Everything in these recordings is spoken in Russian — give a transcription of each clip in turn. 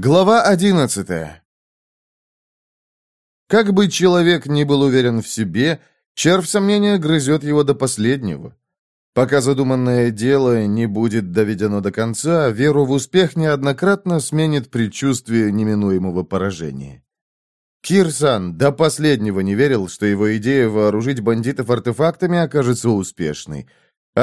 Глава одиннадцатая. Как бы человек ни был уверен в себе, червь сомнения грызет его до последнего. Пока задуманное дело не будет доведено до конца, веру в успех неоднократно сменит предчувствие неминуемого поражения. Кирсан до последнего не верил, что его идея вооружить бандитов артефактами окажется успешной.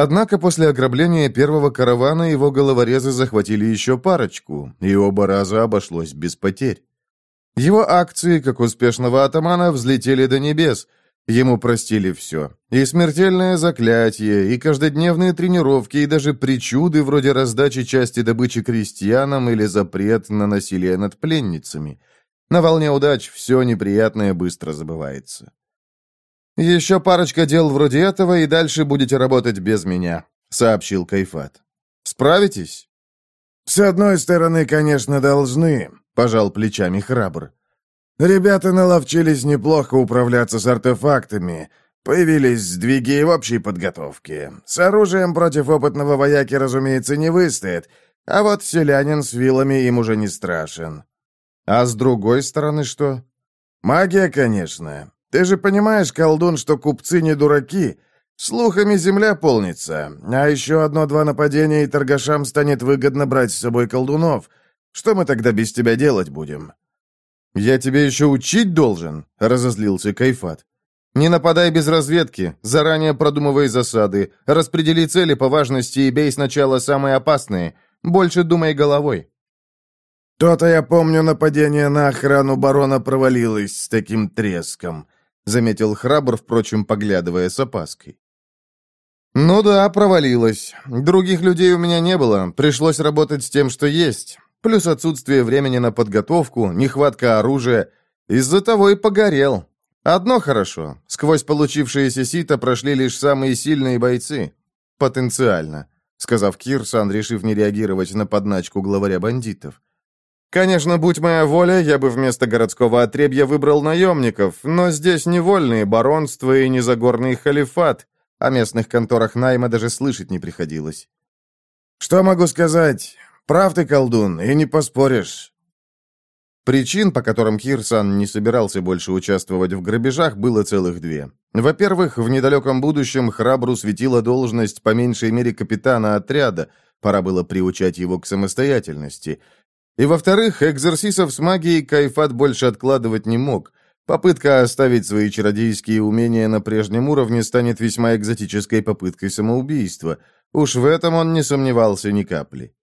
Однако после ограбления первого каравана его головорезы захватили еще парочку, и оба раза обошлось без потерь. Его акции, как успешного атамана, взлетели до небес – Ему простили все. И смертельное заклятие, и каждодневные тренировки, и даже причуды вроде раздачи части добычи крестьянам или запрет на насилие над пленницами. На волне удач все неприятное быстро забывается. «Еще парочка дел вроде этого, и дальше будете работать без меня», — сообщил Кайфат. «Справитесь?» «С одной стороны, конечно, должны», — пожал плечами храбр. Ребята наловчились неплохо управляться с артефактами. Появились сдвиги в общей подготовке. С оружием против опытного вояки, разумеется, не выстоит. А вот селянин с вилами им уже не страшен. А с другой стороны что? Магия, конечно. Ты же понимаешь, колдун, что купцы не дураки. Слухами земля полнится. А еще одно-два нападения, и торгашам станет выгодно брать с собой колдунов. Что мы тогда без тебя делать будем?» «Я тебе еще учить должен?» — разозлился Кайфат. «Не нападай без разведки, заранее продумывай засады, распредели цели по важности и бей сначала самые опасные. Больше думай головой». «То-то я помню, нападение на охрану барона провалилось с таким треском», — заметил храбр, впрочем, поглядывая с опаской. «Ну да, провалилось. Других людей у меня не было, пришлось работать с тем, что есть плюс отсутствие времени на подготовку, нехватка оружия. Из-за того и погорел. Одно хорошо. Сквозь получившееся сито прошли лишь самые сильные бойцы. Потенциально. Сказав Кирсан, решив не реагировать на подначку главаря бандитов. Конечно, будь моя воля, я бы вместо городского отребья выбрал наемников, но здесь невольные баронства и незагорный халифат. О местных конторах найма даже слышать не приходилось. «Что могу сказать? Прав ты, колдун, и не поспоришь. Причин, по которым Хирсан не собирался больше участвовать в грабежах, было целых две. Во-первых, в недалеком будущем храбру светила должность по меньшей мере капитана отряда, пора было приучать его к самостоятельности. И во-вторых, экзерсисов с магией Кайфат больше откладывать не мог. Попытка оставить свои чародейские умения на прежнем уровне станет весьма экзотической попыткой самоубийства. Уж в этом он не сомневался ни капли.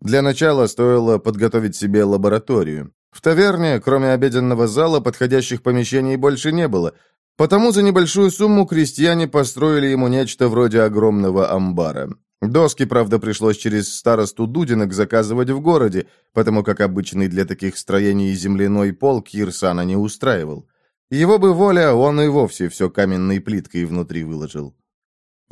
Для начала стоило подготовить себе лабораторию. В таверне, кроме обеденного зала, подходящих помещений больше не было, потому за небольшую сумму крестьяне построили ему нечто вроде огромного амбара. Доски, правда, пришлось через старосту Дудинок заказывать в городе, потому как обычный для таких строений земляной пол Кирсана не устраивал. Его бы воля, он и вовсе все каменной плиткой внутри выложил.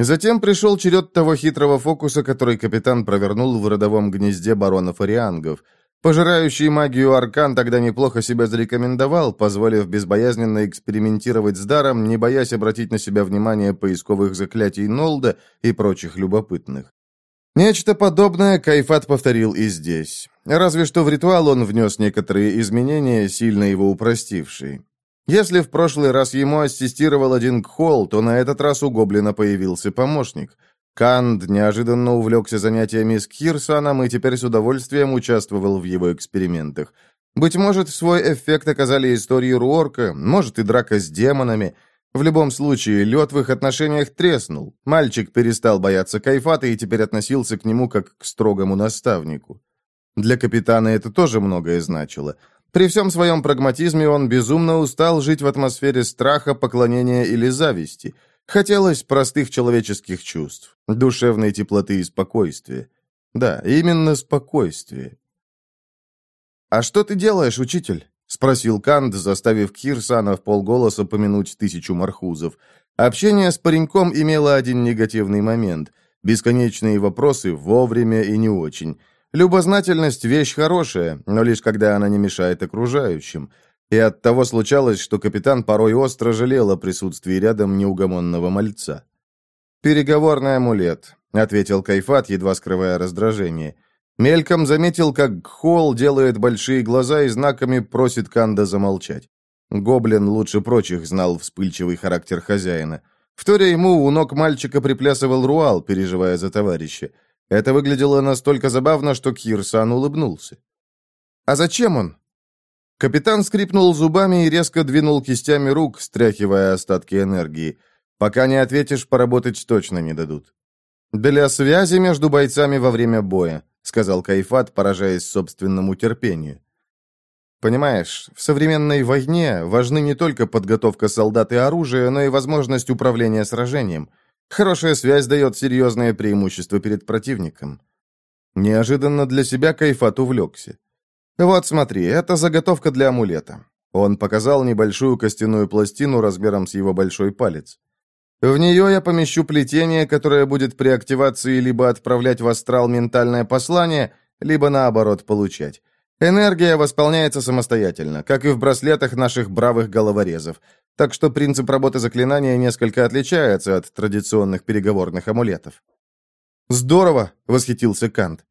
Затем пришел черед того хитрого фокуса, который капитан провернул в родовом гнезде баронов Ариангов. Пожирающий магию Аркан тогда неплохо себя зарекомендовал, позволив безбоязненно экспериментировать с даром, не боясь обратить на себя внимание поисковых заклятий Нолда и прочих любопытных. Нечто подобное Кайфат повторил и здесь. Разве что в ритуал он внес некоторые изменения, сильно его упростившие. Если в прошлый раз ему ассистировал один Кхол, то на этот раз у Гоблина появился помощник. Канд неожиданно увлекся занятиями с Кирсаном и теперь с удовольствием участвовал в его экспериментах. Быть может, свой эффект оказали истории Руорка, может и драка с демонами. В любом случае, лед в их отношениях треснул. Мальчик перестал бояться Кайфата и теперь относился к нему как к строгому наставнику. Для капитана это тоже многое значило. При всем своем прагматизме он безумно устал жить в атмосфере страха, поклонения или зависти. Хотелось простых человеческих чувств, душевной теплоты и спокойствия. Да, именно спокойствие. «А что ты делаешь, учитель?» — спросил Кант, заставив Кирсана в полголоса помянуть тысячу мархузов. Общение с пареньком имело один негативный момент. Бесконечные вопросы вовремя и не очень. Любознательность – вещь хорошая, но лишь когда она не мешает окружающим. И от того случалось, что капитан порой остро жалел о присутствии рядом неугомонного мальца. «Переговорный амулет», — ответил Кайфат, едва скрывая раздражение. Мельком заметил, как Холл делает большие глаза и знаками просит Канда замолчать. Гоблин лучше прочих знал вспыльчивый характер хозяина. Вторя ему, у ног мальчика приплясывал Руал, переживая за товарища. Это выглядело настолько забавно, что Кирсан улыбнулся. «А зачем он?» Капитан скрипнул зубами и резко двинул кистями рук, стряхивая остатки энергии. «Пока не ответишь, поработать точно не дадут». «Для связи между бойцами во время боя», — сказал Кайфат, поражаясь собственному терпению. «Понимаешь, в современной войне важны не только подготовка солдат и оружия, но и возможность управления сражением. Хорошая связь дает серьезное преимущество перед противником». Неожиданно для себя Кайфат увлекся. «Вот смотри, это заготовка для амулета». Он показал небольшую костяную пластину размером с его большой палец. В нее я помещу плетение, которое будет при активации либо отправлять в астрал ментальное послание, либо наоборот получать. Энергия восполняется самостоятельно, как и в браслетах наших бравых головорезов. Так что принцип работы заклинания несколько отличается от традиционных переговорных амулетов. «Здорово!» — восхитился Кант.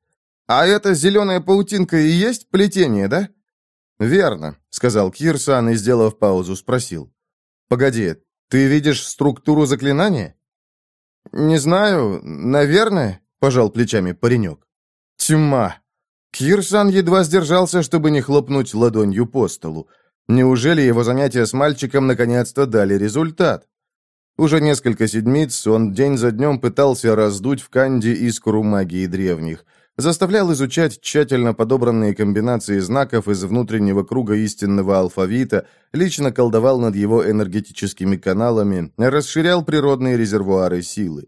«А эта зеленая паутинка и есть плетение, да?» «Верно», — сказал Кирсан и, сделав паузу, спросил. «Погоди, ты видишь структуру заклинания? Не знаю, наверное, пожал плечами паренек. Тьма. Кирсан едва сдержался, чтобы не хлопнуть ладонью по столу. Неужели его занятия с мальчиком наконец-то дали результат? Уже несколько седмиц он день за днем пытался раздуть в Канде искру магии древних – заставлял изучать тщательно подобранные комбинации знаков из внутреннего круга истинного алфавита, лично колдовал над его энергетическими каналами, расширял природные резервуары силы.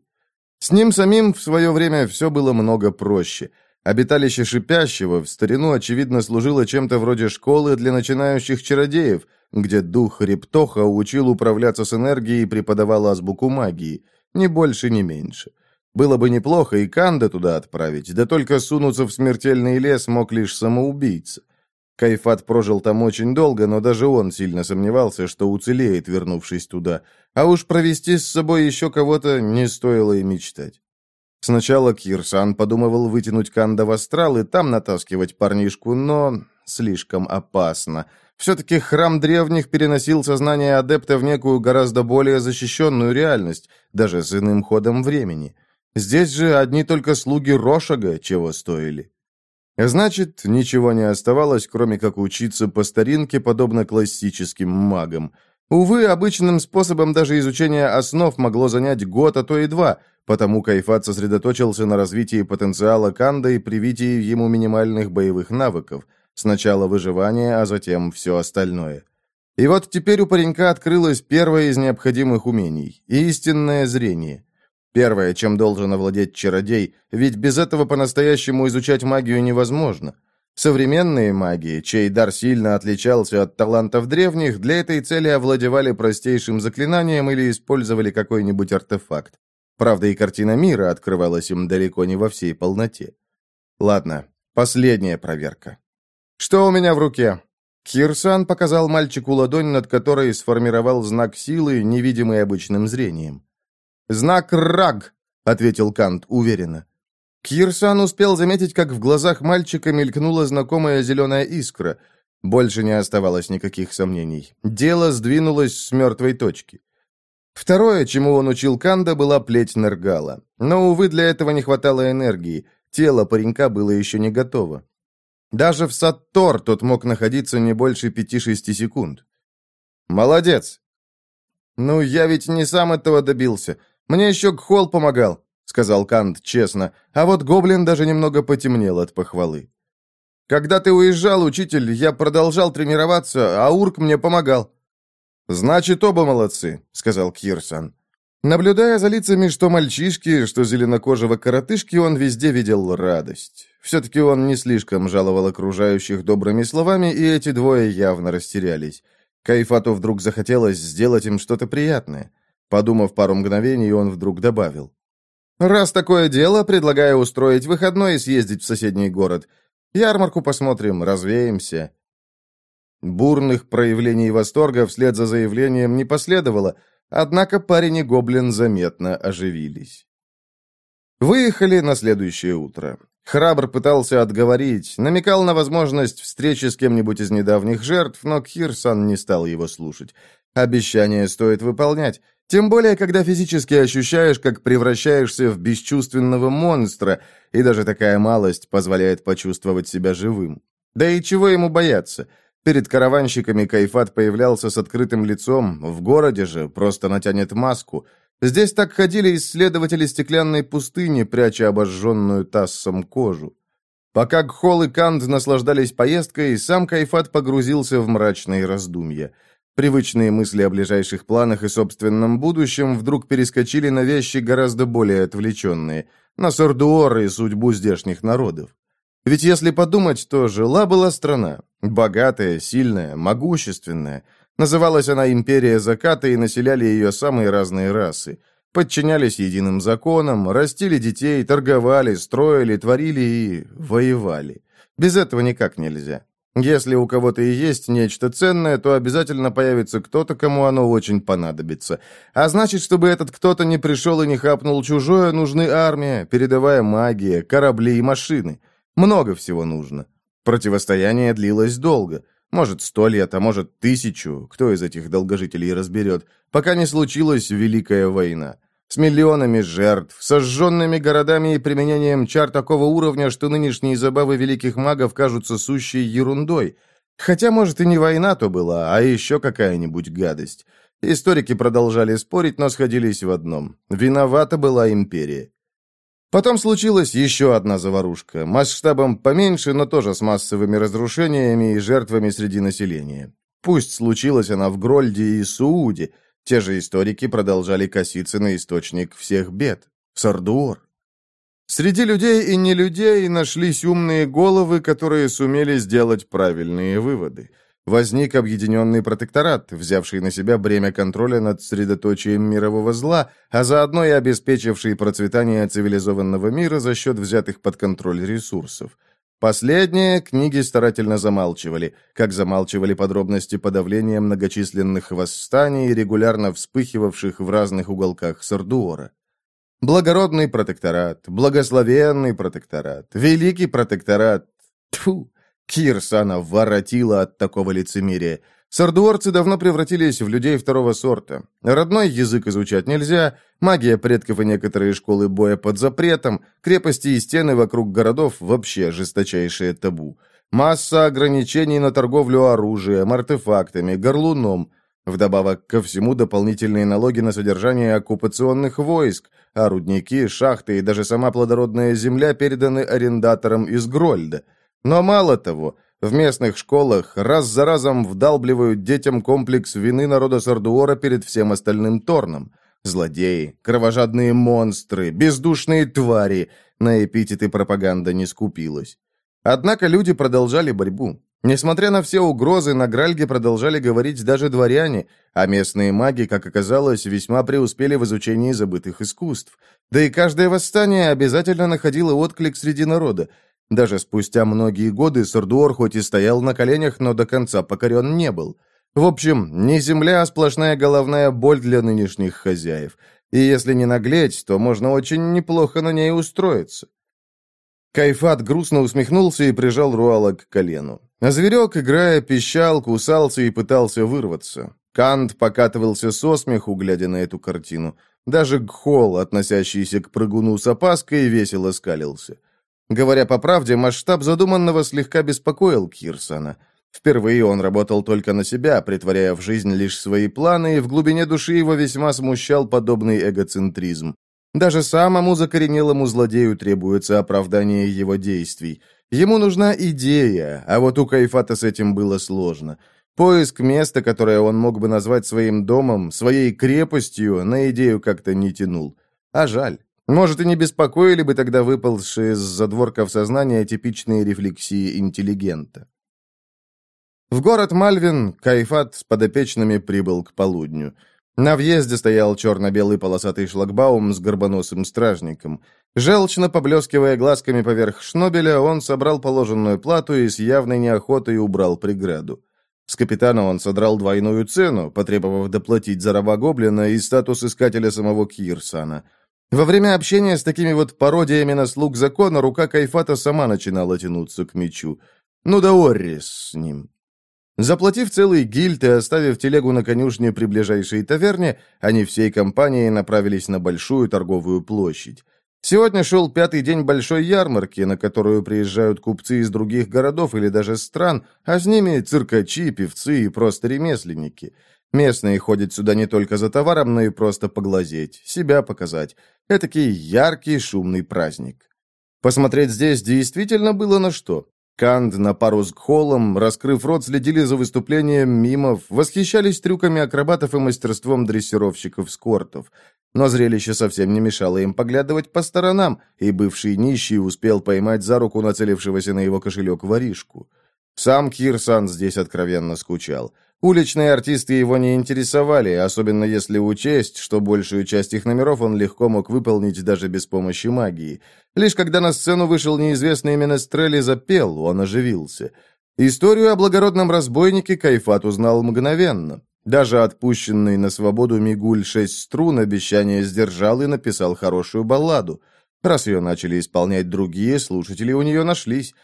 С ним самим в свое время все было много проще. Обиталище Шипящего в старину, очевидно, служило чем-то вроде школы для начинающих чародеев, где дух Рептоха учил управляться с энергией и преподавал азбуку магии, ни больше, ни меньше. Было бы неплохо и Канда туда отправить, да только сунуться в смертельный лес мог лишь самоубийца. Кайфат прожил там очень долго, но даже он сильно сомневался, что уцелеет, вернувшись туда. А уж провести с собой еще кого-то не стоило и мечтать. Сначала Кирсан подумывал вытянуть Канда в астрал и там натаскивать парнишку, но слишком опасно. Все-таки храм древних переносил сознание адепта в некую гораздо более защищенную реальность, даже с иным ходом времени. Здесь же одни только слуги Рошага чего стоили. Значит, ничего не оставалось, кроме как учиться по старинке, подобно классическим магам. Увы, обычным способом даже изучение основ могло занять год, а то и два, потому Кайфат сосредоточился на развитии потенциала Канда и привитии ему минимальных боевых навыков. Сначала выживание, а затем все остальное. И вот теперь у паренька открылось первое из необходимых умений – истинное зрение – Первое, чем должен овладеть чародей, ведь без этого по-настоящему изучать магию невозможно. Современные маги, чей дар сильно отличался от талантов древних, для этой цели овладевали простейшим заклинанием или использовали какой-нибудь артефакт. Правда, и картина мира открывалась им далеко не во всей полноте. Ладно, последняя проверка. Что у меня в руке? Кирсан показал мальчику ладонь, над которой сформировал знак силы, невидимый обычным зрением. «Знак РАГ», — ответил Кант уверенно. Кирсан успел заметить, как в глазах мальчика мелькнула знакомая зеленая искра. Больше не оставалось никаких сомнений. Дело сдвинулось с мертвой точки. Второе, чему он учил Канда, была плеть Нергала. Но, увы, для этого не хватало энергии. Тело паренька было еще не готово. Даже в Саттор тот мог находиться не больше пяти-шести секунд. «Молодец!» «Ну, я ведь не сам этого добился. Мне еще Кхол помогал», — сказал Кант честно, а вот Гоблин даже немного потемнел от похвалы. «Когда ты уезжал, учитель, я продолжал тренироваться, а Урк мне помогал». «Значит, оба молодцы», — сказал Кирсан. Наблюдая за лицами что мальчишки, что зеленокожего коротышки, он везде видел радость. Все-таки он не слишком жаловал окружающих добрыми словами, и эти двое явно растерялись. Кайфату вдруг захотелось сделать им что-то приятное. Подумав пару мгновений, он вдруг добавил. «Раз такое дело, предлагаю устроить выходной и съездить в соседний город. Ярмарку посмотрим, развеемся». Бурных проявлений восторга вслед за заявлением не последовало, однако парень и гоблин заметно оживились. Выехали на следующее утро. Храбр пытался отговорить, намекал на возможность встречи с кем-нибудь из недавних жертв, но Кирсан не стал его слушать. Обещание стоит выполнять. Тем более, когда физически ощущаешь, как превращаешься в бесчувственного монстра, и даже такая малость позволяет почувствовать себя живым. Да и чего ему бояться? Перед караванщиками Кайфат появлялся с открытым лицом, в городе же просто натянет маску. Здесь так ходили исследователи стеклянной пустыни, пряча обожженную тассом кожу. Пока Гхол и Канд наслаждались поездкой, сам Кайфат погрузился в мрачные раздумья – Привычные мысли о ближайших планах и собственном будущем вдруг перескочили на вещи гораздо более отвлеченные, на Сордуор и судьбу здешних народов. Ведь если подумать, то жила была страна, богатая, сильная, могущественная. Называлась она Империя Заката, и населяли ее самые разные расы. Подчинялись единым законам, растили детей, торговали, строили, творили и воевали. Без этого никак нельзя. Если у кого-то и есть нечто ценное, то обязательно появится кто-то, кому оно очень понадобится. А значит, чтобы этот кто-то не пришел и не хапнул чужое, нужны армия, передовая магия, корабли и машины. Много всего нужно. Противостояние длилось долго. Может, сто лет, а может, тысячу. Кто из этих долгожителей разберет? Пока не случилась Великая война с миллионами жертв, сожженными городами и применением чар такого уровня, что нынешние забавы великих магов кажутся сущей ерундой. Хотя, может, и не война то была, а еще какая-нибудь гадость. Историки продолжали спорить, но сходились в одном. Виновата была империя. Потом случилась еще одна заварушка, масштабом поменьше, но тоже с массовыми разрушениями и жертвами среди населения. Пусть случилась она в Грольде и Сууде, те же историки продолжали коситься на источник всех бед – Сардуор. Среди людей и нелюдей нашлись умные головы, которые сумели сделать правильные выводы. Возник объединенный протекторат, взявший на себя бремя контроля над средоточием мирового зла, а заодно и обеспечивший процветание цивилизованного мира за счет взятых под контроль ресурсов – Последние книги старательно замалчивали, как замалчивали подробности подавления многочисленных восстаний, регулярно вспыхивавших в разных уголках Сардуора. Благородный протекторат, благословенный протекторат, великий протекторат. Тьфу! Кирсана воротила от такого лицемерия. Сардуорцы давно превратились в людей второго сорта. Родной язык изучать нельзя, магия предков и некоторые школы боя под запретом, крепости и стены вокруг городов вообще жесточайшее табу. Масса ограничений на торговлю оружием, артефактами, горлуном. Вдобавок ко всему дополнительные налоги на содержание оккупационных войск, а рудники, шахты и даже сама плодородная земля переданы арендаторам из Грольда. Но мало того, в местных школах раз за разом вдалбливают детям комплекс вины народа Сардуора перед всем остальным Торном. Злодеи, кровожадные монстры, бездушные твари. На эпитеты пропаганда не скупилась. Однако люди продолжали борьбу. Несмотря на все угрозы, на Гральге продолжали говорить даже дворяне, а местные маги, как оказалось, весьма преуспели в изучении забытых искусств. Да и каждое восстание обязательно находило отклик среди народа. Даже спустя многие годы Сардуор хоть и стоял на коленях, но до конца покорен не был. В общем, не земля, а сплошная головная боль для нынешних хозяев. И если не наглеть, то можно очень неплохо на ней устроиться. Кайфат грустно усмехнулся и прижал Руала к колену. А зверек, играя, пищал, кусался и пытался вырваться. Кант покатывался со смеху, глядя на эту картину. Даже Гхол, относящийся к прыгуну с опаской, весело скалился. Говоря по правде, масштаб задуманного слегка беспокоил Кирсона. Впервые он работал только на себя, притворяя в жизнь лишь свои планы, и в глубине души его весьма смущал подобный эгоцентризм. Даже самому закоренелому злодею требуется оправдание его действий. Ему нужна идея, а вот у Кайфата с этим было сложно. Поиск места, которое он мог бы назвать своим домом, своей крепостью, на идею как-то не тянул. А жаль. Может, и не беспокоили бы тогда выползшие из задворков сознания типичные рефлексии интеллигента. В город Мальвин Кайфат с подопечными прибыл к полудню. На въезде стоял черно-белый полосатый шлагбаум с горбоносым стражником. Желчно поблескивая глазками поверх шнобеля, он собрал положенную плату и с явной неохотой убрал преграду. С капитана он содрал двойную цену, потребовав доплатить за раба-гоблина и статус искателя самого Кирсана – Во время общения с такими вот пародиями на слуг закона рука Кайфата сама начинала тянуться к мечу. Ну да Оррис с ним. Заплатив целый гильд и оставив телегу на конюшне при ближайшей таверне, они всей компанией направились на большую торговую площадь. Сегодня шел пятый день большой ярмарки, на которую приезжают купцы из других городов или даже стран, а с ними циркачи, певцы и просто ремесленники. Местные ходят сюда не только за товаром, но и просто поглазеть, себя показать. Этакий яркий, шумный праздник. Посмотреть здесь действительно было на что. Канд на пару с Гхолом, раскрыв рот, следили за выступлением мимов, восхищались трюками акробатов и мастерством дрессировщиков-скортов. Но зрелище совсем не мешало им поглядывать по сторонам, и бывший нищий успел поймать за руку нацелившегося на его кошелек воришку. Сам Кирсан здесь откровенно скучал. Уличные артисты его не интересовали, особенно если учесть, что большую часть их номеров он легко мог выполнить даже без помощи магии. Лишь когда на сцену вышел неизвестный Менестрель и запел, он оживился. Историю о благородном разбойнике Кайфат узнал мгновенно. Даже отпущенный на свободу Мигуль шесть струн обещание сдержал и написал хорошую балладу. Раз ее начали исполнять другие, слушатели у нее нашлись.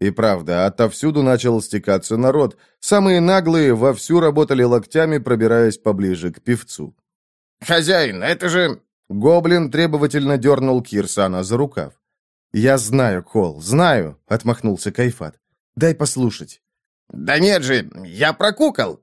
И правда, отовсюду начал стекаться народ. Самые наглые вовсю работали локтями, пробираясь поближе к певцу. «Хозяин, это же...» Гоблин требовательно дернул Кирсана за рукав. «Я знаю, Кол, знаю», — отмахнулся Кайфат. «Дай послушать». «Да нет же, я прокукал!»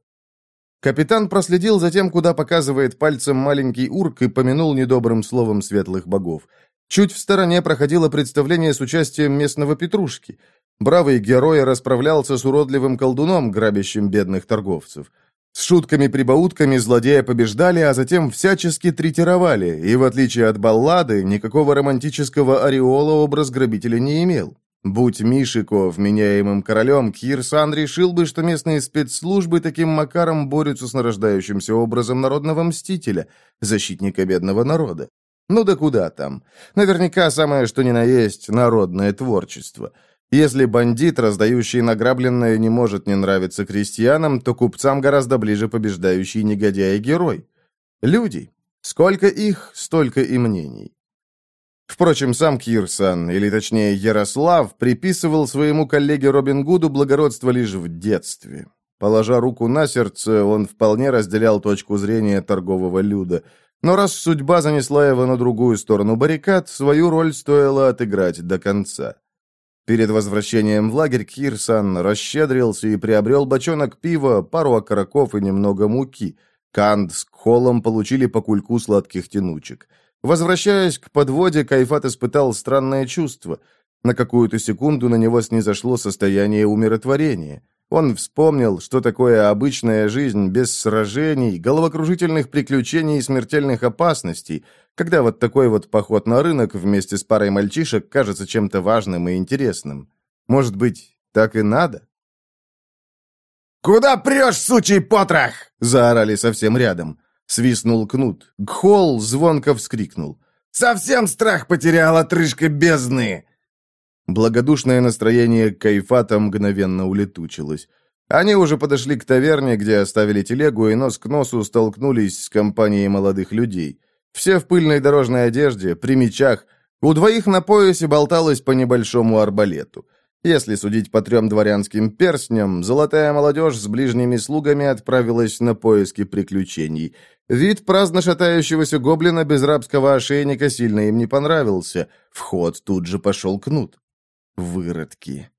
Капитан проследил за тем, куда показывает пальцем маленький урк, и помянул недобрым словом светлых богов. Чуть в стороне проходило представление с участием местного петрушки — Бравый герой расправлялся с уродливым колдуном, грабящим бедных торговцев. С шутками-прибаутками злодея побеждали, а затем всячески третировали, и, в отличие от баллады, никакого романтического ореола образ грабителя не имел. Будь Мишико вменяемым королем, Кирсан решил бы, что местные спецслужбы таким макаром борются с нарождающимся образом народного мстителя, защитника бедного народа. Ну да куда там. Наверняка самое что ни на есть народное творчество – если бандит, раздающий награбленное, не может не нравиться крестьянам, то купцам гораздо ближе побеждающий негодяй-герой. Люди. Сколько их, столько и мнений. Впрочем, сам Кирсан, или точнее Ярослав, приписывал своему коллеге Робин Гуду благородство лишь в детстве. Положа руку на сердце, он вполне разделял точку зрения торгового люда. Но раз судьба занесла его на другую сторону баррикад, свою роль стоило отыграть до конца. Перед возвращением в лагерь Кирсан расщедрился и приобрел бочонок пива, пару окороков и немного муки. Канд с Кхолом получили по кульку сладких тянучек. Возвращаясь к подводе, Кайфат испытал странное чувство. На какую-то секунду на него снизошло состояние умиротворения. Он вспомнил, что такое обычная жизнь без сражений, головокружительных приключений и смертельных опасностей, когда вот такой вот поход на рынок вместе с парой мальчишек кажется чем-то важным и интересным. Может быть, так и надо? «Куда прешь, сучий потрох?» — заорали совсем рядом. Свистнул кнут. Гхол звонко вскрикнул. «Совсем страх потерял, отрыжка бездны!» Благодушное настроение Кайфата мгновенно улетучилось. Они уже подошли к таверне, где оставили телегу, и нос к носу столкнулись с компанией молодых людей. Все в пыльной дорожной одежде, при мечах. У двоих на поясе болталось по небольшому арбалету. Если судить по трем дворянским перстням, золотая молодежь с ближними слугами отправилась на поиски приключений. Вид праздно шатающегося гоблина без рабского ошейника сильно им не понравился. В ход тут же пошел кнут. Выродки.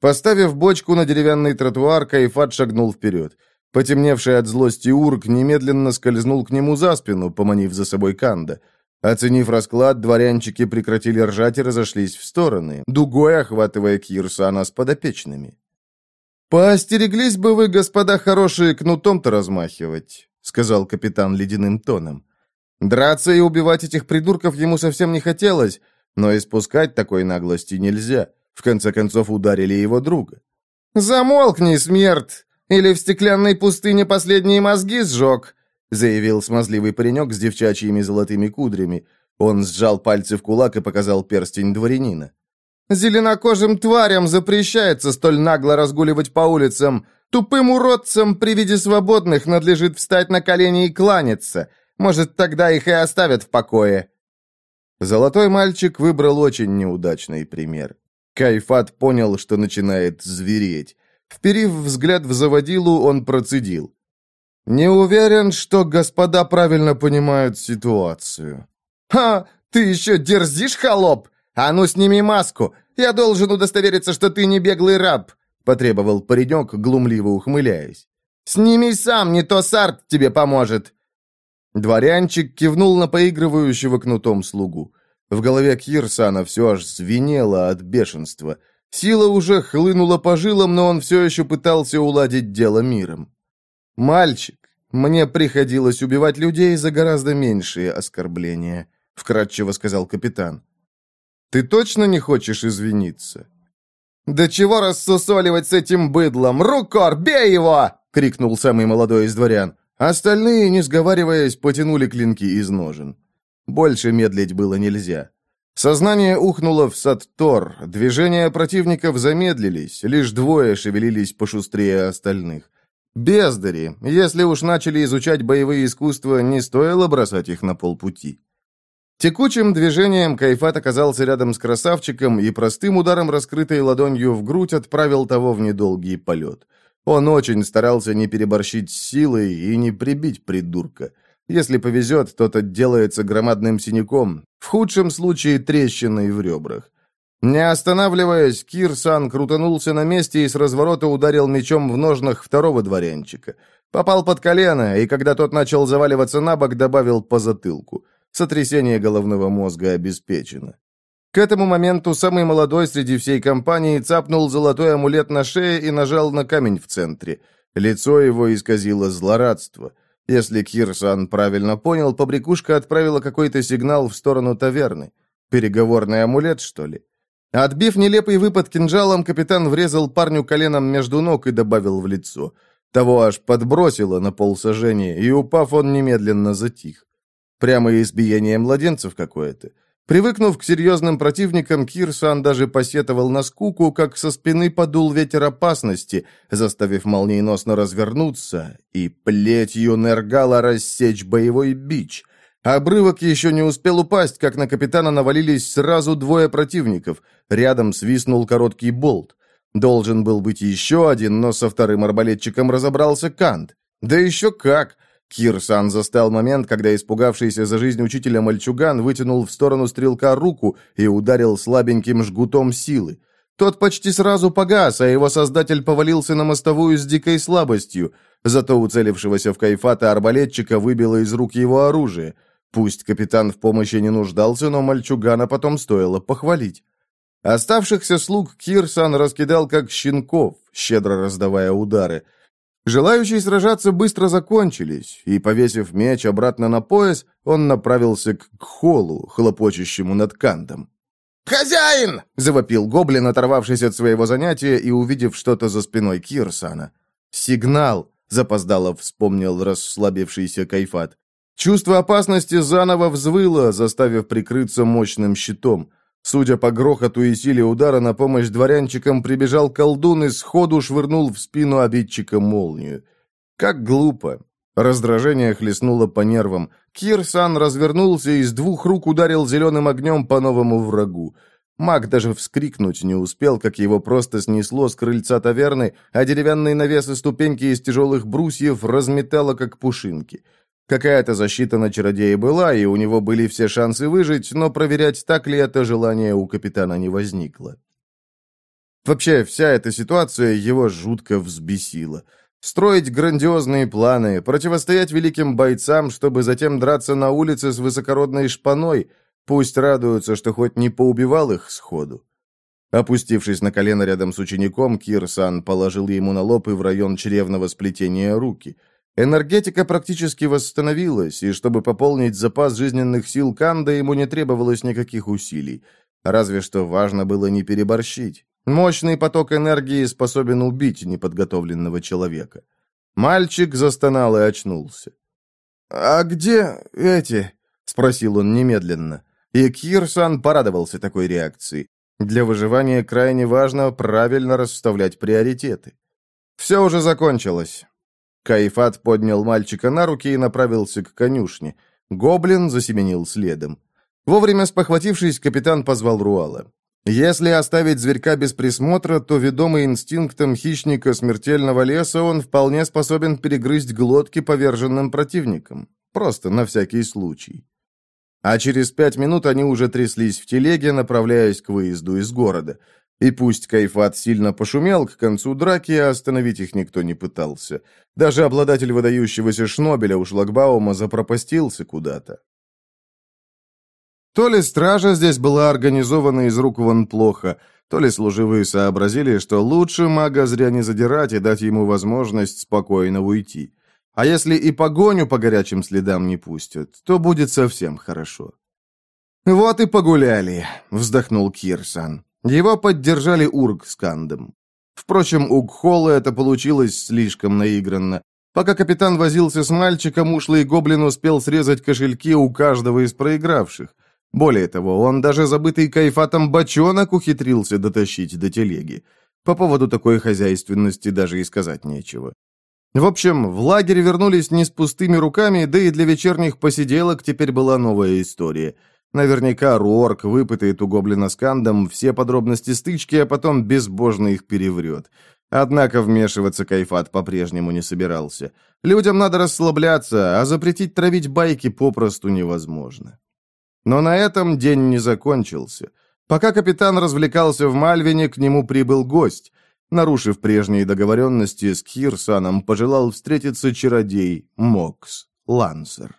Поставив бочку на деревянный тротуар, Кайфат шагнул вперед. Потемневший от злости урк немедленно скользнул к нему за спину, поманив за собой Канда. Оценив расклад, дворянчики прекратили ржать и разошлись в стороны, дугой охватывая Кирсана с подопечными. «Поостереглись бы вы, господа хорошие, кнутом-то размахивать», — сказал капитан ледяным тоном. Драться и убивать этих придурков ему совсем не хотелось, но испускать такой наглости нельзя. В конце концов, ударили его друга. «Замолкни, смерть! Или в стеклянной пустыне последние мозги сжег!» заявил смазливый паренек с девчачьими золотыми кудрями. Он сжал пальцы в кулак и показал перстень дворянина. «Зеленокожим тварям запрещается столь нагло разгуливать по улицам. Тупым уродцам при виде свободных надлежит встать на колени и кланяться. Может, тогда их и оставят в покое». Золотой мальчик выбрал очень неудачный пример. Кайфат понял, что начинает звереть. Вперив взгляд в заводилу, он процедил. «Не уверен, что господа правильно понимают ситуацию». «Ха! Ты еще дерзишь, холоп? А ну, сними маску! Я должен удостовериться, что ты не беглый раб!» потребовал паренек, глумливо ухмыляясь. «Сними сам, не то Сарт тебе поможет!» Дворянчик кивнул на поигрывающего кнутом слугу. В голове Кирсана все аж звенело от бешенства. Сила уже хлынула по жилам, но он все еще пытался уладить дело миром. «Мальчик, мне приходилось убивать людей за гораздо меньшие оскорбления», — вкратчиво сказал капитан. «Ты точно не хочешь извиниться?» «Да чего рассусоливать с этим быдлом? Рукор, бей его!» — крикнул самый молодой из дворян. Остальные, не сговариваясь, потянули клинки из ножен. Больше медлить было нельзя. Сознание ухнуло в Саттор, движения противников замедлились, лишь двое шевелились пошустрее остальных. Бездари, если уж начали изучать боевые искусства, не стоило бросать их на полпути. Текучим движением Кайфат оказался рядом с красавчиком и простым ударом, раскрытой ладонью в грудь, отправил того в недолгий полет. Он очень старался не переборщить силой и не прибить придурка. Если повезет, тот отделается громадным синяком, в худшем случае трещиной в ребрах. Не останавливаясь, Кирсан крутанулся на месте и с разворота ударил мечом в ножнах второго дворянчика. Попал под колено, и когда тот начал заваливаться на бок, добавил по затылку. Сотрясение головного мозга обеспечено. К этому моменту самый молодой среди всей компании цапнул золотой амулет на шее и нажал на камень в центре. Лицо его исказило злорадство. Если Кирсан правильно понял, побрякушка отправила какой-то сигнал в сторону таверны. Переговорный амулет, что ли? Отбив нелепый выпад кинжалом, капитан врезал парню коленом между ног и добавил в лицо. Того аж подбросило на полсажения, и, упав, он немедленно затих. Прямо избиение младенцев какое-то. Привыкнув к серьезным противникам, Кирсан даже посетовал на скуку, как со спины подул ветер опасности, заставив молниеносно развернуться и плетью Нергала рассечь боевой бич. Обрывок еще не успел упасть, как на капитана навалились сразу двое противников. Рядом свистнул короткий болт. Должен был быть еще один, но со вторым арбалетчиком разобрался Кант. Да еще как! Кирсан застал момент, когда испугавшийся за жизнь учителя мальчуган вытянул в сторону стрелка руку и ударил слабеньким жгутом силы. Тот почти сразу погас, а его создатель повалился на мостовую с дикой слабостью. Зато уцелившегося в кайфата арбалетчика выбило из рук его оружие. Пусть капитан в помощи не нуждался, но мальчугана потом стоило похвалить. Оставшихся слуг Кирсан раскидал как щенков, щедро раздавая удары. Желающие сражаться быстро закончились, и, повесив меч обратно на пояс, он направился к холлу, хлопочущему над кантом. «Хозяин!» — завопил гоблин, оторвавшись от своего занятия и увидев что-то за спиной Кирсана. «Сигнал!» — запоздало вспомнил расслабившийся Кайфат. Чувство опасности заново взвыло, заставив прикрыться мощным щитом. Судя по грохоту и силе удара, на помощь дворянчикам прибежал колдун и сходу швырнул в спину обидчика молнию. Как глупо. Раздражение хлестнуло по нервам. Кирсан развернулся и с двух рук ударил зеленым огнем по новому врагу. Маг даже вскрикнуть не успел, как его просто снесло с крыльца таверны, а деревянные навесы ступеньки из тяжелых брусьев разметало, как пушинки. Какая-то защита на чародея была, и у него были все шансы выжить, но проверять, так ли это желание у капитана не возникло. Вообще, вся эта ситуация его жутко взбесила. Строить грандиозные планы, противостоять великим бойцам, чтобы затем драться на улице с высокородной шпаной, пусть радуются, что хоть не поубивал их сходу. Опустившись на колено рядом с учеником, Кирсан положил ему на лоб и в район чревного сплетения руки – Энергетика практически восстановилась, и чтобы пополнить запас жизненных сил Канда, ему не требовалось никаких усилий. Разве что важно было не переборщить. Мощный поток энергии способен убить неподготовленного человека. Мальчик застонал и очнулся. «А где эти?» — спросил он немедленно. И Кирсан порадовался такой реакции. Для выживания крайне важно правильно расставлять приоритеты. Все уже закончилось. Кайфат поднял мальчика на руки и направился к конюшне. Гоблин засеменил следом. Вовремя спохватившись, капитан позвал Руала. Если оставить зверька без присмотра, то, ведомый инстинктом хищника смертельного леса, он вполне способен перегрызть глотки поверженным противникам. Просто на всякий случай. А через пять минут они уже тряслись в телеге, направляясь к выезду из города. И пусть Кайфат сильно пошумел к концу драки, остановить их никто не пытался. Даже обладатель выдающегося шнобеля у шлагбаума запропастился куда-то. То ли стража здесь была организована из рук вон плохо, то ли служивые сообразили, что лучше мага зря не задирать и дать ему возможность спокойно уйти. А если и погоню по горячим следам не пустят, то будет совсем хорошо. «Вот и погуляли», — вздохнул Кирсан. Его поддержали Ург с Кандом. Впрочем, у Гхола это получилось слишком наигранно. Пока капитан возился с мальчиком, ушлый гоблин успел срезать кошельки у каждого из проигравших. Более того, он даже забытый кайфатом бочонок ухитрился дотащить до телеги. По поводу такой хозяйственности даже и сказать нечего. В общем, в лагерь вернулись не с пустыми руками, да и для вечерних посиделок теперь была новая история. Наверняка Руорк выпытает у гоблина с Кандом все подробности стычки, а потом безбожно их переврет. Однако вмешиваться Кайфат по-прежнему не собирался. Людям надо расслабляться, а запретить травить байки попросту невозможно. Но на этом день не закончился. Пока капитан развлекался в Мальвине, к нему прибыл гость. Нарушив прежние договоренности с Кирсаном, пожелал встретиться чародей Мокс Лансер.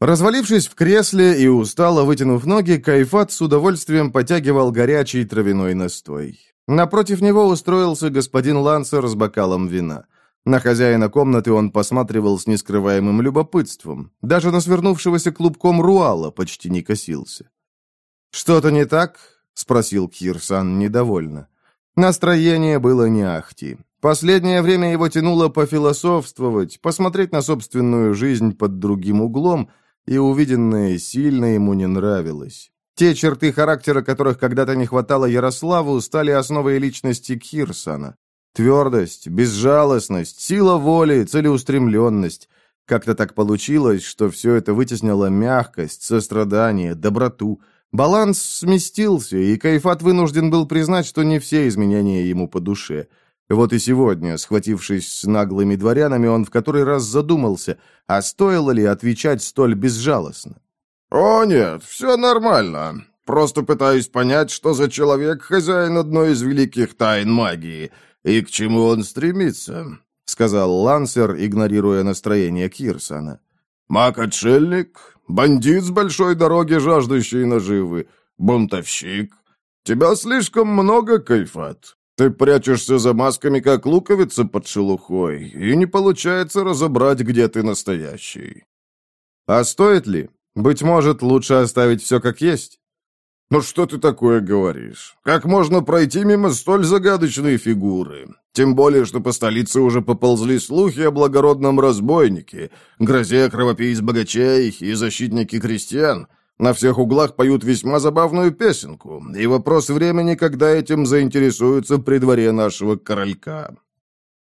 Развалившись в кресле и устало вытянув ноги, Кайфат с удовольствием потягивал горячий травяной настой. Напротив него устроился господин Лансер с бокалом вина. На хозяина комнаты он посматривал с нескрываемым любопытством. Даже на свернувшегося клубком Руала почти не косился. «Что-то не так?» — спросил Кирсан недовольно. Настроение было не ахти. Последнее время его тянуло пофилософствовать, посмотреть на собственную жизнь под другим углом, и увиденное сильно ему не нравилось. Те черты характера, которых когда-то не хватало Ярославу, стали основой личности Кирсана. Твердость, безжалостность, сила воли, целеустремленность. Как-то так получилось, что все это вытеснило мягкость, сострадание, доброту. Баланс сместился, и Кайфат вынужден был признать, что не все изменения ему по душе. Вот и сегодня, схватившись с наглыми дворянами, он в который раз задумался, а стоило ли отвечать столь безжалостно. «О нет, все нормально. Просто пытаюсь понять, что за человек хозяин одной из великих тайн магии — и к чему он стремится», — сказал Лансер, игнорируя настроение Кирсона. «Маг-отшельник? Бандит с большой дороги, жаждущий наживы? Бунтовщик? Тебя слишком много, Кайфат. Ты прячешься за масками, как луковица под шелухой, и не получается разобрать, где ты настоящий». «А стоит ли? Быть может, лучше оставить все как есть?» «Ну что ты такое говоришь? Как можно пройти мимо столь загадочной фигуры? Тем более, что по столице уже поползли слухи о благородном разбойнике, грозе кровопийц богачей и защитники крестьян. На всех углах поют весьма забавную песенку, и вопрос времени, когда этим заинтересуются при дворе нашего королька».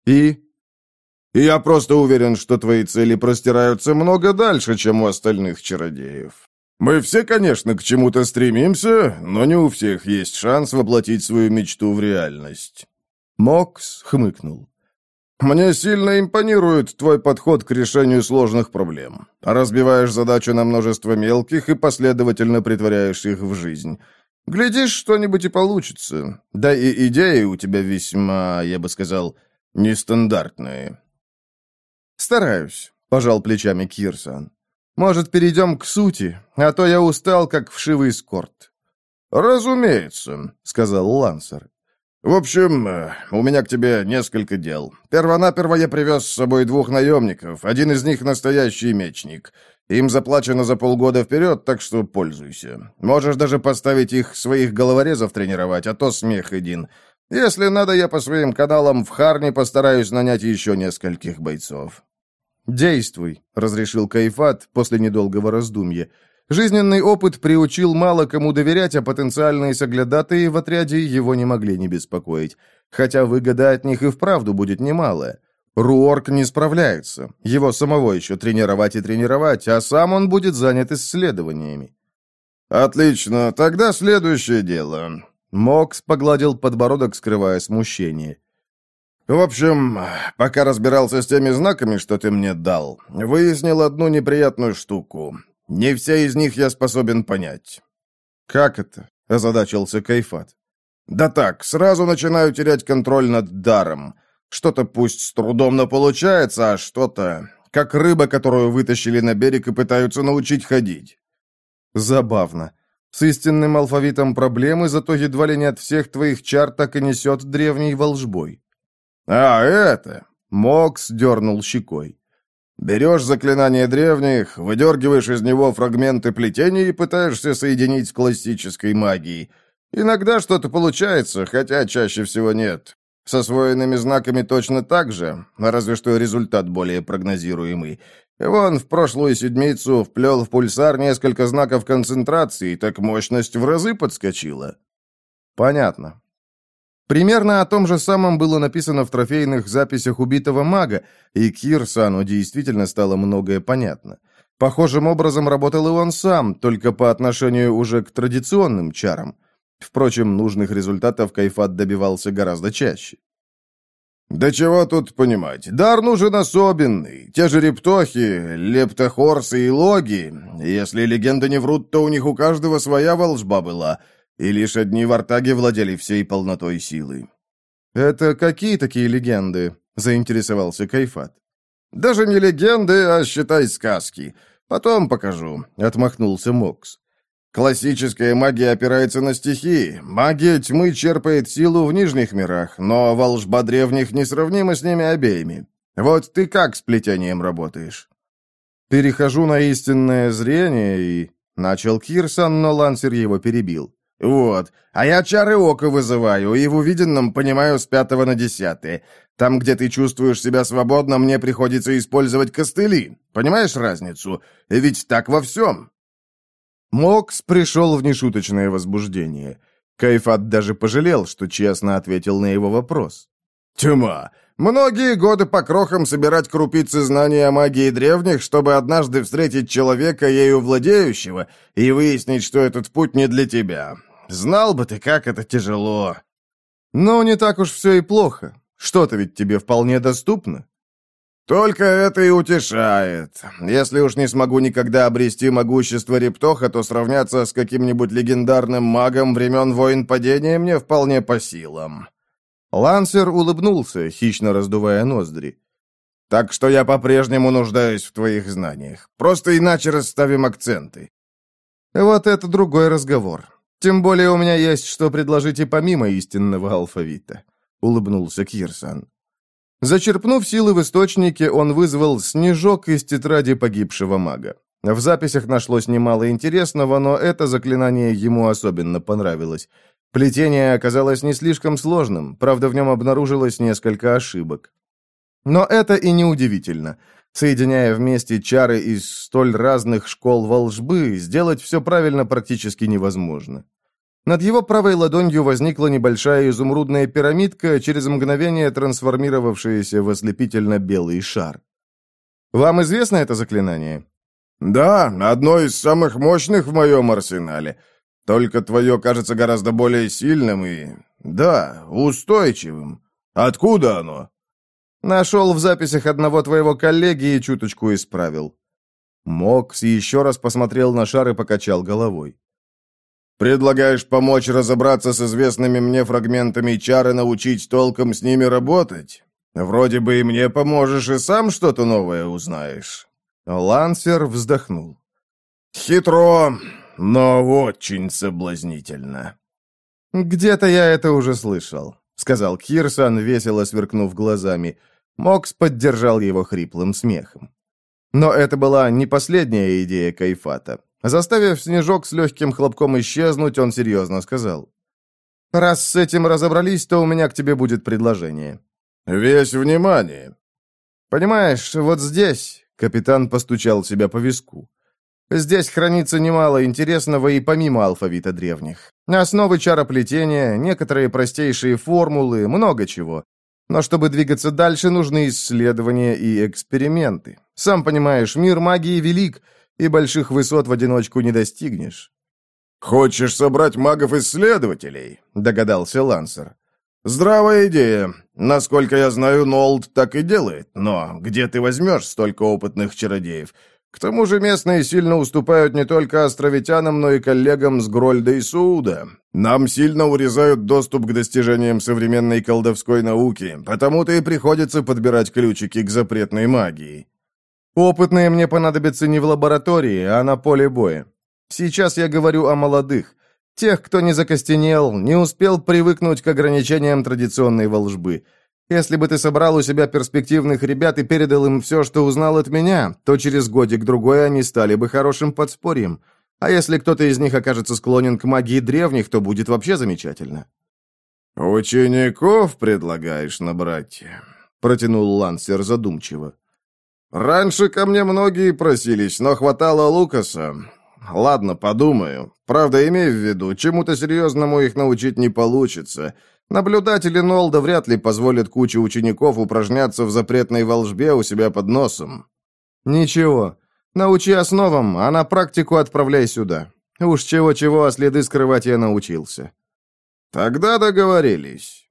«И?» И я просто уверен, что твои цели простираются много дальше, чем у остальных чародеев. Мы все, конечно, к чему-то стремимся, но не у всех есть шанс воплотить свою мечту в реальность». Мокс хмыкнул. «Мне сильно импонирует твой подход к решению сложных проблем. Разбиваешь задачу на множество мелких и последовательно притворяешь их в жизнь. Глядишь, что-нибудь и получится. Да и идеи у тебя весьма, я бы сказал, нестандартные». «Стараюсь», — пожал плечами Кирсан. Может, перейдем к сути, а то я устал, как вшивый скорт». «Разумеется», — сказал Лансер. «В общем, э, у меня к тебе несколько дел. Первонаперво я привез с собой двух наемников. Один из них настоящий мечник. Им заплачено за полгода вперед, так что пользуйся. Можешь даже поставить их своих головорезов тренировать, а то смех один. Если надо, я по своим каналам в Харне постараюсь нанять еще нескольких бойцов». «Действуй», — разрешил Кайфат после недолгого раздумья. Жизненный опыт приучил мало кому доверять, а потенциальные соглядатые в отряде его не могли не беспокоить. Хотя выгода от них и вправду будет немалая. Руорк не справляется. Его самого еще тренировать и тренировать, а сам он будет занят исследованиями. «Отлично, тогда следующее дело». Мокс погладил подбородок, скрывая смущение. «В общем, пока разбирался с теми знаками, что ты мне дал, выяснил одну неприятную штуку. Не все из них я способен понять». «Как это?» — озадачился Кайфат. «Да так, сразу начинаю терять контроль над даром. Что-то пусть с трудом, но получается, а что-то... Как рыба, которую вытащили на берег и пытаются научить ходить». «Забавно. С истинным алфавитом проблемы, зато едва ли не от всех твоих чар так и несет древней волжбой». «А, это...» — Мокс дернул щекой. Берешь заклинание древних, выдергиваешь из него фрагменты плетения и пытаешься соединить с классической магией. Иногда что-то получается, хотя чаще всего нет. С освоенными знаками точно так же, разве что результат более прогнозируемый. Вон, в прошлую седмицу вплел в пульсар несколько знаков концентрации, так мощность в разы подскочила. Понятно. Примерно о том же самом было написано в трофейных записях убитого мага, и Кирсану действительно стало многое понятно. Похожим образом работал и он сам, только по отношению уже к традиционным чарам. Впрочем, нужных результатов Кайфат добивался гораздо чаще. «Да чего тут понимать? Дар нужен особенный. Те же рептохи, лептохорсы и логи. Если легенды не врут, то у них у каждого своя волжба была и лишь одни вартаги владели всей полнотой силы. «Это какие такие легенды?» — заинтересовался Кайфат. «Даже не легенды, а, считай, сказки. Потом покажу», — отмахнулся Мокс. «Классическая магия опирается на стихии. Магия тьмы черпает силу в нижних мирах, но волжба древних несравнима с ними обеими. Вот ты как с плетением работаешь?» «Перехожу на истинное зрение и...» Начал Кирсан, но Лансер его перебил. «Вот. А я чары ока вызываю, и в увиденном понимаю с пятого на десятое. Там, где ты чувствуешь себя свободно, мне приходится использовать костыли. Понимаешь разницу? Ведь так во всем». Мокс пришел в нешуточное возбуждение. Кайфат даже пожалел, что честно ответил на его вопрос. «Тьма! Многие годы по крохам собирать крупицы знаний о магии древних, чтобы однажды встретить человека, ею владеющего, и выяснить, что этот путь не для тебя. Знал бы ты, как это тяжело. Но не так уж все и плохо. Что-то ведь тебе вполне доступно. Только это и утешает. Если уж не смогу никогда обрести могущество Рептоха, то сравняться с каким-нибудь легендарным магом времен войн падения мне вполне по силам. Лансер улыбнулся, хищно раздувая ноздри. «Так что я по-прежнему нуждаюсь в твоих знаниях. Просто иначе расставим акценты». «Вот это другой разговор. Тем более у меня есть что предложить и помимо истинного алфавита», — улыбнулся Кирсан. Зачерпнув силы в источнике, он вызвал снежок из тетради погибшего мага. В записях нашлось немало интересного, но это заклинание ему особенно понравилось. Плетение оказалось не слишком сложным, правда, в нем обнаружилось несколько ошибок. Но это и не удивительно. Соединяя вместе чары из столь разных школ волжбы, сделать все правильно практически невозможно. Над его правой ладонью возникла небольшая изумрудная пирамидка, через мгновение трансформировавшаяся в ослепительно-белый шар. «Вам известно это заклинание?» «Да, одно из самых мощных в моем арсенале. Только твое кажется гораздо более сильным и... да, устойчивым. Откуда оно?» «Нашел в записях одного твоего коллеги и чуточку исправил». Мокс еще раз посмотрел на шар и покачал головой. Предлагаешь помочь разобраться с известными мне фрагментами чар и научить толком с ними работать? Вроде бы и мне поможешь, и сам что-то новое узнаешь». Лансер вздохнул. «Хитро, но очень соблазнительно». «Где-то я это уже слышал», — сказал Кирсан, весело сверкнув глазами. Мокс поддержал его хриплым смехом. Но это была не последняя идея Кайфата. Заставив снежок с легким хлопком исчезнуть, он серьезно сказал. «Раз с этим разобрались, то у меня к тебе будет предложение». «Весь внимание». «Понимаешь, вот здесь...» — капитан постучал себя по виску. «Здесь хранится немало интересного и помимо алфавита древних. Основы чароплетения, некоторые простейшие формулы, много чего. Но чтобы двигаться дальше, нужны исследования и эксперименты. Сам понимаешь, мир магии велик, и больших высот в одиночку не достигнешь». «Хочешь собрать магов-исследователей?» — догадался Лансер. «Здравая идея. Насколько я знаю, Нолд так и делает. Но где ты возьмешь столько опытных чародеев? К тому же местные сильно уступают не только островитянам, но и коллегам с Грольда и Суда. Нам сильно урезают доступ к достижениям современной колдовской науки, потому-то и приходится подбирать ключики к запретной магии. Опытные мне понадобятся не в лаборатории, а на поле боя. Сейчас я говорю о молодых. Тех, кто не закостенел, не успел привыкнуть к ограничениям традиционной волжбы. Если бы ты собрал у себя перспективных ребят и передал им все, что узнал от меня, то через годик-другой они стали бы хорошим подспорьем. А если кто-то из них окажется склонен к магии древних, то будет вообще замечательно». «Учеников предлагаешь набрать?» — протянул Лансер задумчиво. «Раньше ко мне многие просились, но хватало Лукаса. Ладно, подумаю. Правда, имей в виду, чему-то серьезному их научить не получится». Наблюдатели Нолда вряд ли позволят куче учеников упражняться в запретной волжбе у себя под носом. Ничего. Научи основам, а на практику отправляй сюда. Уж чего-чего, а следы скрывать я научился. Тогда договорились.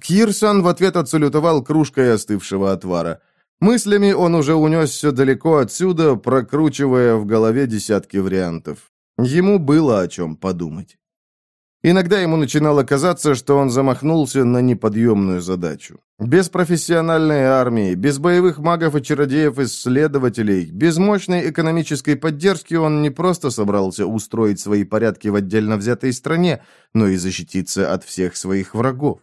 Кирсон в ответ отсалютовал кружкой остывшего отвара. Мыслями он уже унесся далеко отсюда, прокручивая в голове десятки вариантов. Ему было о чем подумать. Иногда ему начинало казаться, что он замахнулся на неподъемную задачу. Без профессиональной армии, без боевых магов и чародеев-исследователей, без мощной экономической поддержки он не просто собрался устроить свои порядки в отдельно взятой стране, но и защититься от всех своих врагов.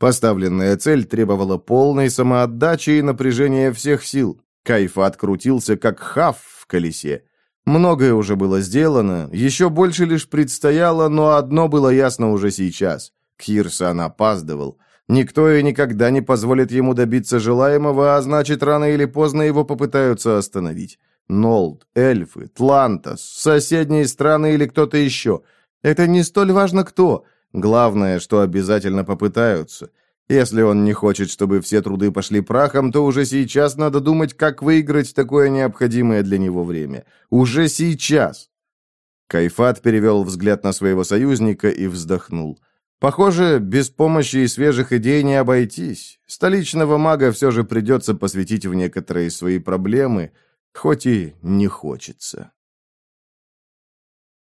Поставленная цель требовала полной самоотдачи и напряжения всех сил. Кайфат крутился, как хав в колесе. Многое уже было сделано, еще больше лишь предстояло, но одно было ясно уже сейчас. Кирсан опаздывал. Никто и никогда не позволит ему добиться желаемого, а значит, рано или поздно его попытаются остановить. Нолд, эльфы, Тлантас, соседние страны или кто-то еще. Это не столь важно кто. Главное, что обязательно попытаются. Если он не хочет, чтобы все труды пошли прахом, то уже сейчас надо думать, как выиграть такое необходимое для него время. Уже сейчас. Кайфат перевел взгляд на своего союзника и вздохнул. Похоже, без помощи и свежих идей не обойтись. Столичного мага все же придется посвятить в некоторые свои проблемы, хоть и не хочется.